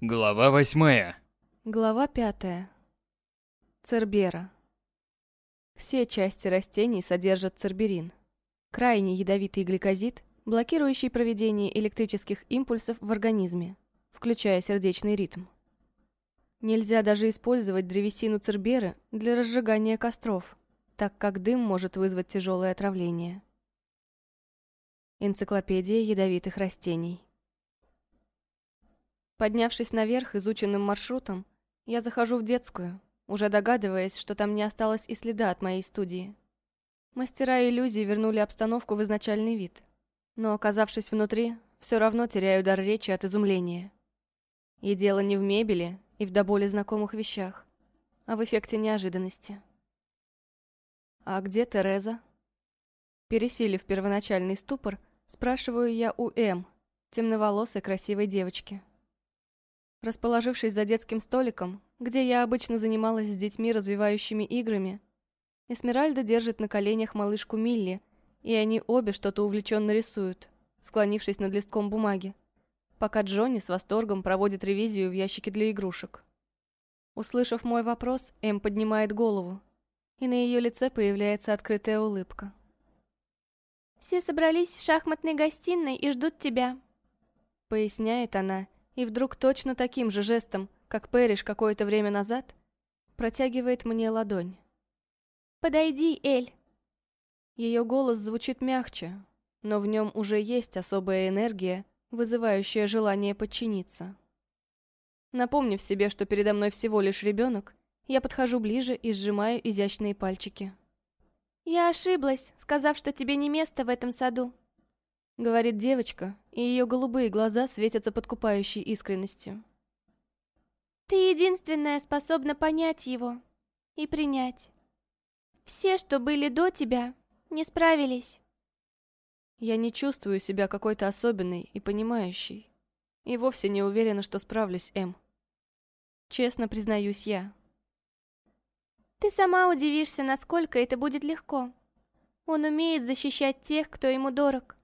Глава восьмая. Глава пятая. Цербера. Все части растений содержат церберин. Крайне ядовитый гликозид, блокирующий проведение электрических импульсов в организме, включая сердечный ритм. Нельзя даже использовать древесину церберы для разжигания костров, так как дым может вызвать тяжелое отравление. Энциклопедия ядовитых растений. Поднявшись наверх изученным маршрутом, я захожу в детскую, уже догадываясь, что там не осталось и следа от моей студии. Мастера иллюзий вернули обстановку в изначальный вид. Но, оказавшись внутри, все равно теряю дар речи от изумления. И дело не в мебели и в до боли знакомых вещах, а в эффекте неожиданности. «А где Тереза?» Пересилив первоначальный ступор, спрашиваю я у М, темноволосой красивой девочки. Расположившись за детским столиком, где я обычно занималась с детьми развивающими играми, Эсмеральда держит на коленях малышку Милли, и они обе что-то увлеченно рисуют, склонившись над листком бумаги, пока Джонни с восторгом проводит ревизию в ящике для игрушек. Услышав мой вопрос, Эм поднимает голову, и на ее лице появляется открытая улыбка. «Все собрались в шахматной гостиной и ждут тебя», — поясняет она, и вдруг точно таким же жестом, как Пэриш какое-то время назад, протягивает мне ладонь. «Подойди, Эль!» Ее голос звучит мягче, но в нем уже есть особая энергия, вызывающая желание подчиниться. Напомнив себе, что передо мной всего лишь ребенок, я подхожу ближе и сжимаю изящные пальчики. «Я ошиблась, сказав, что тебе не место в этом саду», Говорит девочка, и ее голубые глаза светятся подкупающей искренностью. Ты единственная способна понять его и принять. Все, что были до тебя, не справились. Я не чувствую себя какой-то особенной и понимающей. И вовсе не уверена, что справлюсь, Эм. Честно признаюсь я. Ты сама удивишься, насколько это будет легко. Он умеет защищать тех, кто ему дорог.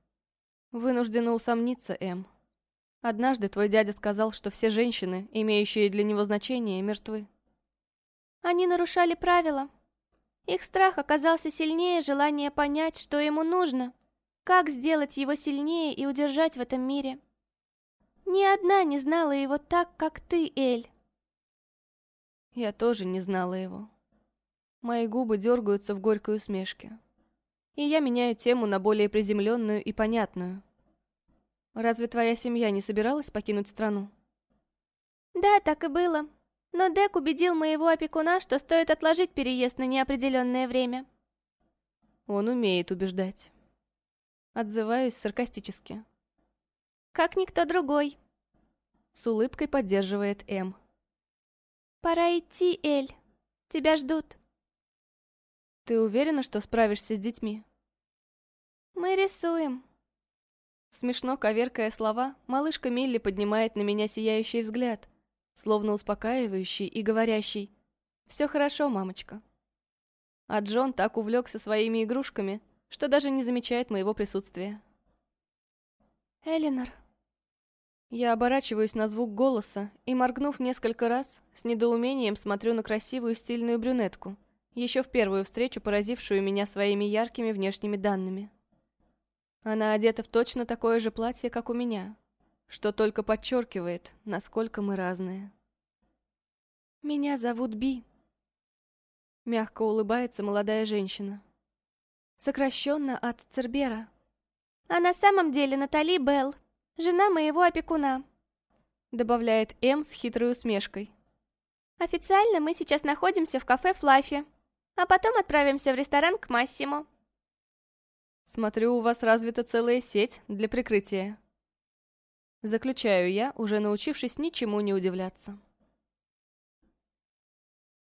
Вынуждена усомниться, Эм. Однажды твой дядя сказал, что все женщины, имеющие для него значение, мертвы. Они нарушали правила. Их страх оказался сильнее желания понять, что ему нужно, как сделать его сильнее и удержать в этом мире. Ни одна не знала его так, как ты, Эль. Я тоже не знала его. Мои губы дергаются в горькой усмешке и я меняю тему на более приземленную и понятную. Разве твоя семья не собиралась покинуть страну? Да, так и было. Но Дек убедил моего опекуна, что стоит отложить переезд на неопределенное время. Он умеет убеждать. Отзываюсь саркастически. Как никто другой. С улыбкой поддерживает М. Пора идти, Эль. Тебя ждут. Ты уверена, что справишься с детьми? Мы рисуем. Смешно коверкая слова, малышка Милли поднимает на меня сияющий взгляд, словно успокаивающий и говорящий «Все хорошо, мамочка». А Джон так увлекся своими игрушками, что даже не замечает моего присутствия. «Элинор». Я оборачиваюсь на звук голоса и, моргнув несколько раз, с недоумением смотрю на красивую стильную брюнетку, еще в первую встречу поразившую меня своими яркими внешними данными. Она одета в точно такое же платье, как у меня, что только подчеркивает, насколько мы разные. «Меня зовут Би», — мягко улыбается молодая женщина. Сокращенно от Цербера. «А на самом деле Натали Белл, жена моего опекуна», — добавляет М с хитрой усмешкой. «Официально мы сейчас находимся в кафе Флаффи, а потом отправимся в ресторан к Массиму. Смотрю, у вас развита целая сеть для прикрытия. Заключаю я, уже научившись ничему не удивляться.